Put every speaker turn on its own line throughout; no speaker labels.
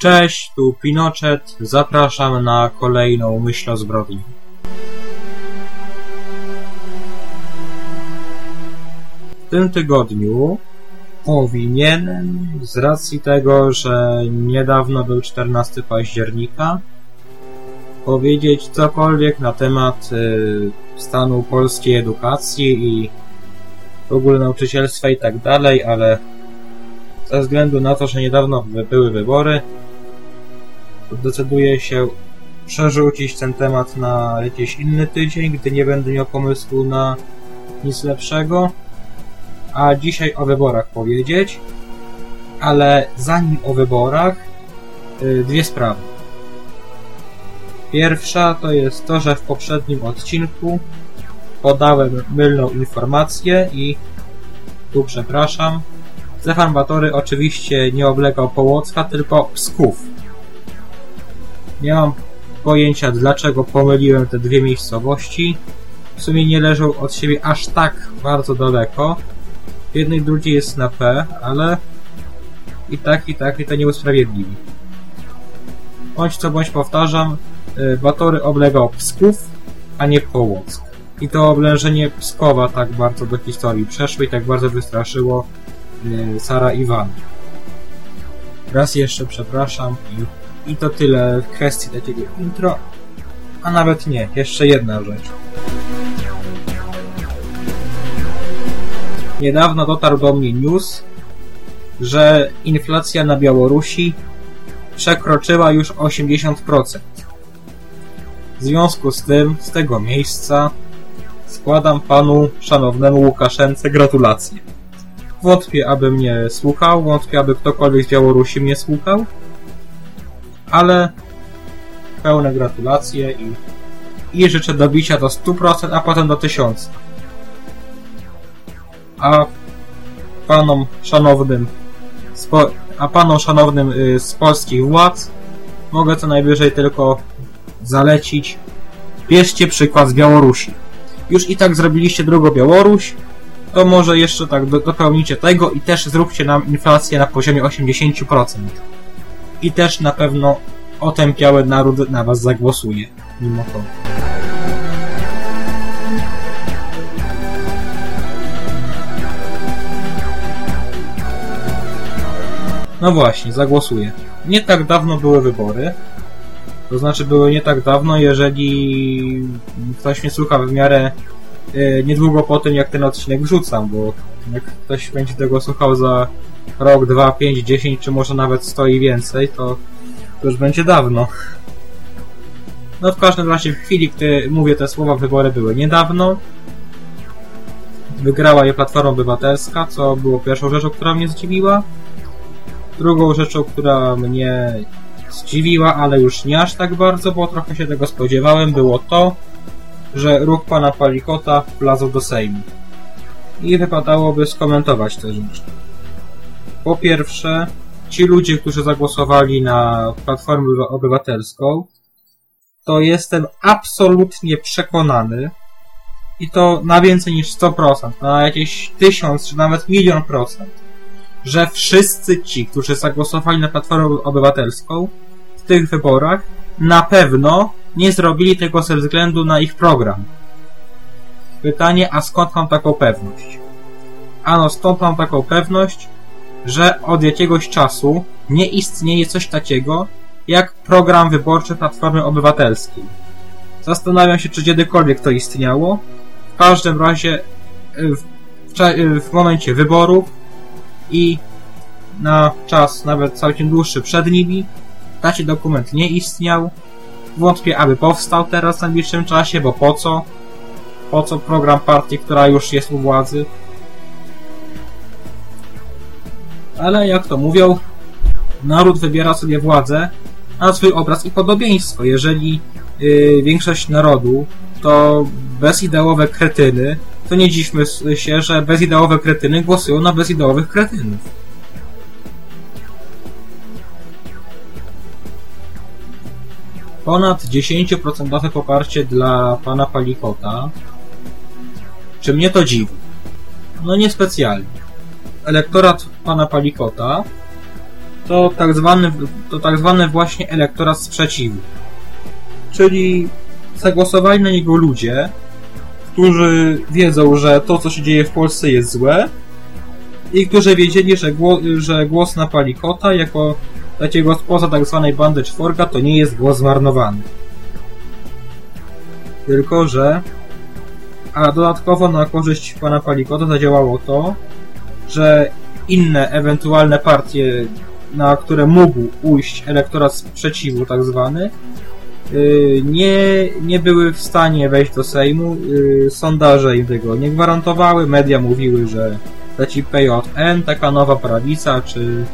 Cześć, tu Pinochet. Zapraszam na kolejną myśl o zbrodni. W tym tygodniu powinienem, z racji tego, że niedawno był 14 października, powiedzieć cokolwiek na temat y, stanu polskiej edukacji i w ogóle nauczycielstwa i tak dalej, ale ze względu na to, że niedawno były wybory, decyduję się przerzucić ten temat na jakiś inny tydzień, gdy nie będę miał pomysłu na nic lepszego. A dzisiaj o wyborach powiedzieć, ale zanim o wyborach, y, dwie sprawy. Pierwsza to jest to, że w poprzednim odcinku podałem mylną informację i tu przepraszam. Stefan Batory oczywiście nie oblegał Połocka, tylko Psków. Nie mam pojęcia dlaczego pomyliłem te dwie miejscowości. W sumie nie leżą od siebie aż tak bardzo daleko. W jednej drugiej jest na P, ale i tak, i tak, i to nie usprawiedliwi. Bądź co bądź powtarzam, y, Batory oblegał Psków, a nie Połock. I to oblężenie Pskowa tak bardzo do historii przeszło i tak bardzo wystraszyło y, Sara Iwana. Raz jeszcze przepraszam i, i to tyle w kwestii takiego intro. A nawet nie, jeszcze jedna rzecz. Niedawno dotarł do mnie news, że inflacja na Białorusi przekroczyła już 80%. W związku z tym, z tego miejsca, składam panu szanownemu Łukaszence gratulacje. Wątpię, aby mnie słuchał, wątpię, aby ktokolwiek z Białorusi mnie słuchał, ale pełne gratulacje i, i życzę dobicia do 100%, a potem do 1000%. A panom szanownym spo, a panom szanownym y, z polskich władz mogę co najwyżej tylko zalecić bierzcie przykład z Białorusi. Już i tak zrobiliście drugą Białoruś, to może jeszcze tak do, dopełnicie tego i też zróbcie nam inflację na poziomie 80%. I też na pewno otępiały naród na was zagłosuje, mimo to. No właśnie, zagłosuję. Nie tak dawno były wybory. To znaczy były nie tak dawno, jeżeli ktoś mnie słucha w miarę e, niedługo po tym, jak ten odcinek wrzucam, bo jak ktoś będzie tego słuchał za rok, dwa, pięć, dziesięć, czy może nawet sto i więcej, to, to już będzie dawno. No w każdym razie w chwili, gdy mówię te słowa, wybory były niedawno. Wygrała je Platforma Obywatelska, co było pierwszą rzeczą, która mnie zdziwiła. Drugą rzeczą, która mnie zdziwiła, ale już nie aż tak bardzo, bo trochę się tego spodziewałem, było to, że ruch pana Palikota wlazł do Sejmu. I wypadałoby skomentować te rzeczy. Po pierwsze, ci ludzie, którzy zagłosowali na Platformę Obywatelską, to jestem absolutnie przekonany, i to na więcej niż 100%, na jakieś 1000 czy nawet milion procent, że wszyscy ci, którzy zagłosowali na Platformę Obywatelską w tych wyborach, na pewno nie zrobili tego ze względu na ich program. Pytanie, a skąd mam taką pewność? Ano, stąd mam taką pewność, że od jakiegoś czasu nie istnieje coś takiego jak program wyborczy Platformy Obywatelskiej. Zastanawiam się, czy kiedykolwiek to istniało. W każdym razie w, w, w momencie wyborów i na czas nawet całkiem dłuższy przed nimi taki dokument nie istniał. Wątpię, aby powstał teraz w najbliższym czasie, bo po co? Po co program partii, która już jest u władzy? Ale jak to mówią, naród wybiera sobie władzę na swój obraz i podobieństwo. Jeżeli yy, większość narodu to bezideowe kretyny, to nie dziwmy się, że bezideowe kretyny głosują na bezideowych kretynów. Ponad 10% poparcie dla pana Palikota. Czy mnie to dziwi? No niespecjalnie. Elektorat pana Palikota to tak zwany, to tak zwany właśnie elektorat sprzeciwu. Czyli zagłosowali na niego ludzie, którzy wiedzą, że to, co się dzieje w Polsce jest złe i którzy wiedzieli, że, głos, że głos na Palikota jako takiego spoza tak zwanej bandy czworga to nie jest głos zmarnowany. Tylko, że a dodatkowo na korzyść pana Palikota zadziałało to, że inne ewentualne partie, na które mógł ujść elektorat sprzeciwu tak zwany, y, nie, nie były w stanie wejść do Sejmu. Y, sondaże im tego nie gwarantowały. Media mówiły, że leci PJN, taka nowa prawica, czy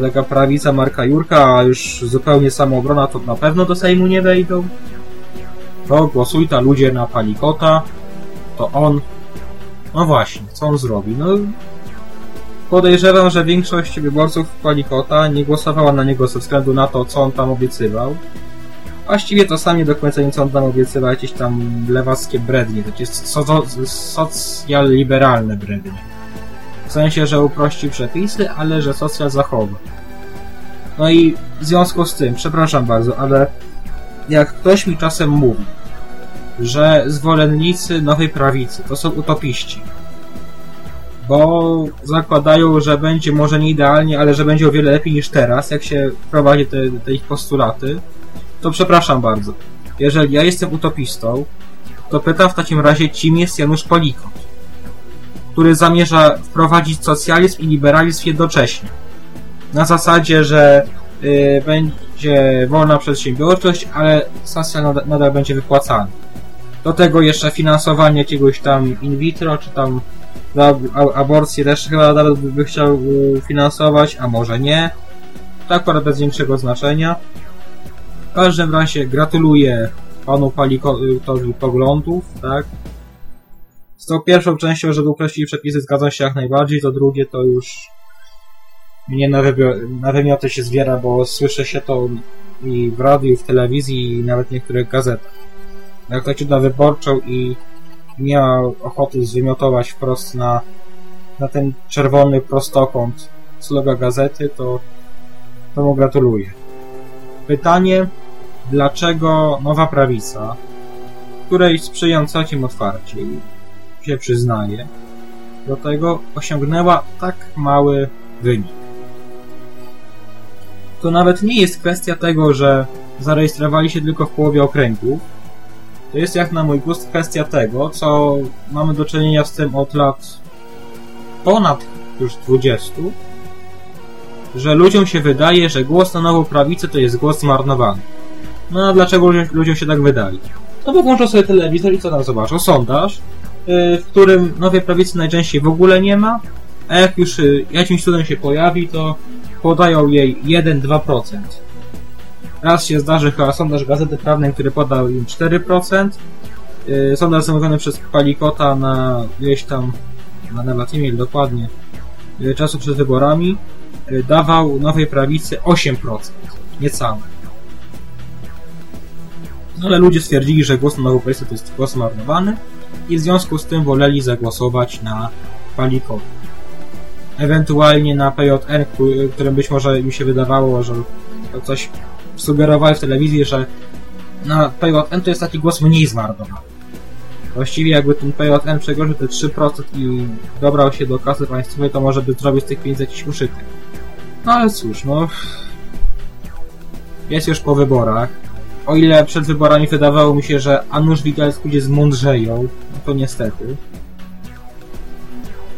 taka prawica Marka Jurka, a już zupełnie samoobrona, to na pewno do Sejmu nie wejdą. To głosuj ta ludzie na Palikota, to on... No właśnie, co on zrobi? No... Podejrzewam, że większość wyborców Palikota nie głosowała na niego ze względu na to, co on tam obiecywał. Właściwie to sam nie do końca nie co on tam obiecywał, jakieś tam lewackie brednie, to jest so socjal-liberalne brednie. W sensie, że uprości przepisy, ale że socjal zachowa. No i w związku z tym, przepraszam bardzo, ale jak ktoś mi czasem mówi, że zwolennicy nowej prawicy to są utopiści, bo zakładają, że będzie może nie idealnie, ale że będzie o wiele lepiej niż teraz, jak się prowadzi te, te ich postulaty, to przepraszam bardzo. Jeżeli ja jestem utopistą, to pytam w takim razie, kim jest Janusz Polikot, który zamierza wprowadzić socjalizm i liberalizm jednocześnie. Na zasadzie, że yy, będzie wolna przedsiębiorczość, ale socjal nadal, nadal będzie wypłacany. Do tego jeszcze finansowanie jakiegoś tam in vitro, czy tam aborcję też chyba nawet by chciał y, finansować, a może nie. To akurat bez większego znaczenia. W każdym razie gratuluję panu Palikowi poglądów, tak? Z tą pierwszą częścią, żeby ukreślić przepisy, zgadzam się jak najbardziej, to drugie to już mnie na, na wymioty się zbiera, bo słyszę się to i w radiu, w telewizji, i nawet w niektórych gazetach. Jak ktoś czyta wyborczą i miał ochoty zwymiotować wprost na, na ten czerwony prostokąt sloga gazety, to, to mu gratuluję. Pytanie, dlaczego nowa prawica, której sprzyjam całkiem otwarcie się przyznaje, do tego osiągnęła tak mały wynik. To nawet nie jest kwestia tego, że zarejestrowali się tylko w połowie okręgów, to jest jak na mój gust kwestia tego, co mamy do czynienia z tym od lat ponad już 20, że ludziom się wydaje, że głos na nową prawicę to jest głos zmarnowany. No a dlaczego ludziom, się tak wydaje? No bo włączą sobie telewizor i co tam zobaczą? Sondaż, yy, w którym nowej prawicy najczęściej w ogóle nie ma, a jak już yy, jakimś cudem się pojawi, to podają jej 1-2%. Raz się zdarzy chyba sondaż Gazety Prawnej, który podał im 4%. Yy, sondaż zamówiony przez Palikota na gdzieś tam, na nawet e dokładnie, yy, czasu przed wyborami, yy, dawał Nowej Prawicy 8%. Niecałe. No, ale ludzie stwierdzili, że głos na Nową Prawicę to jest głos marnowany i w związku z tym woleli zagłosować na Palikota. Ewentualnie na PJN, którym być może im się wydawało, że coś sugerowali w telewizji, że na PJN to jest taki głos mniej zmarnowany. Właściwie jakby ten PJN przekroczył te 3% i dobrał się do kasy państwowej, to może by zrobił z tych pieniędzy jakiś. No ale cóż, no... Jest już po wyborach. O ile przed wyborami wydawało mi się, że Anusz Wigalski ludzie zmądrzeją, no to niestety.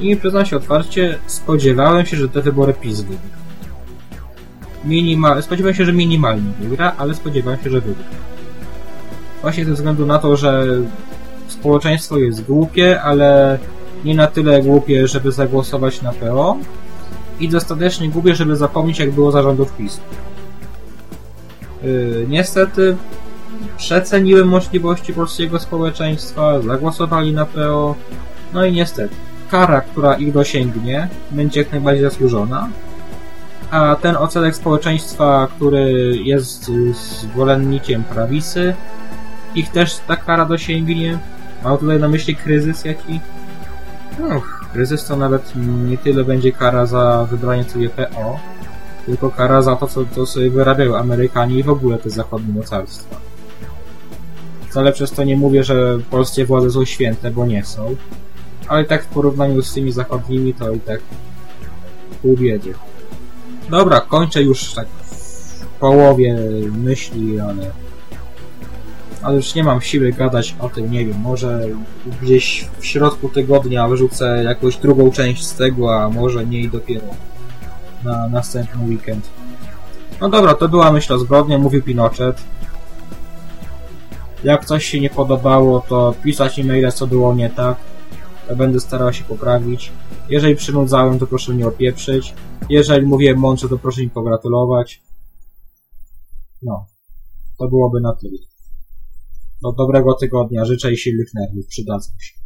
I przyznam się otwarcie, spodziewałem się, że te wybory PiS wygra minimal... spodziewałem się, że minimalnie wygra, ale spodziewałem się, że wygra. Właśnie ze względu na to, że społeczeństwo jest głupie, ale nie na tyle głupie, żeby zagłosować na PO i dostatecznie głupie, żeby zapomnieć, jak było zarządów PiSu. Yy, niestety przeceniłem możliwości polskiego społeczeństwa, zagłosowali na PO, no i niestety kara, która ich dosięgnie, będzie jak najbardziej zasłużona, a ten odsetek społeczeństwa, który jest zwolennikiem prawicy, ich też ta kara dosięgnie. Mam tutaj na myśli kryzys jaki? No, kryzys to nawet nie tyle będzie kara za wybranie sobie PO, tylko kara za to, co, co sobie wyrabiają Amerykanie i w ogóle te zachodnie mocarstwa. Wcale przez to nie mówię, że polskie władze są święte, bo nie są. Ale tak w porównaniu z tymi zachodnimi to i tak pół biedy. Dobra, kończę już tak w połowie myśli, ale ale już nie mam siły gadać o tym, nie wiem, może gdzieś w środku tygodnia wyrzucę jakąś drugą część z tego, a może nie dopiero na następny weekend. No dobra, to była myśl o zbrodni, mówił Pinochet. Jak coś się nie podobało, to pisać e-maile, co było nie tak. Będę starał się poprawić. Jeżeli przynudzałem, to proszę mnie opieprzyć. Jeżeli mówiłem mądrze, to proszę mi pogratulować. No. To byłoby na tyle. Do dobrego tygodnia. Życzę i silnych nerwów. Przydadzą się.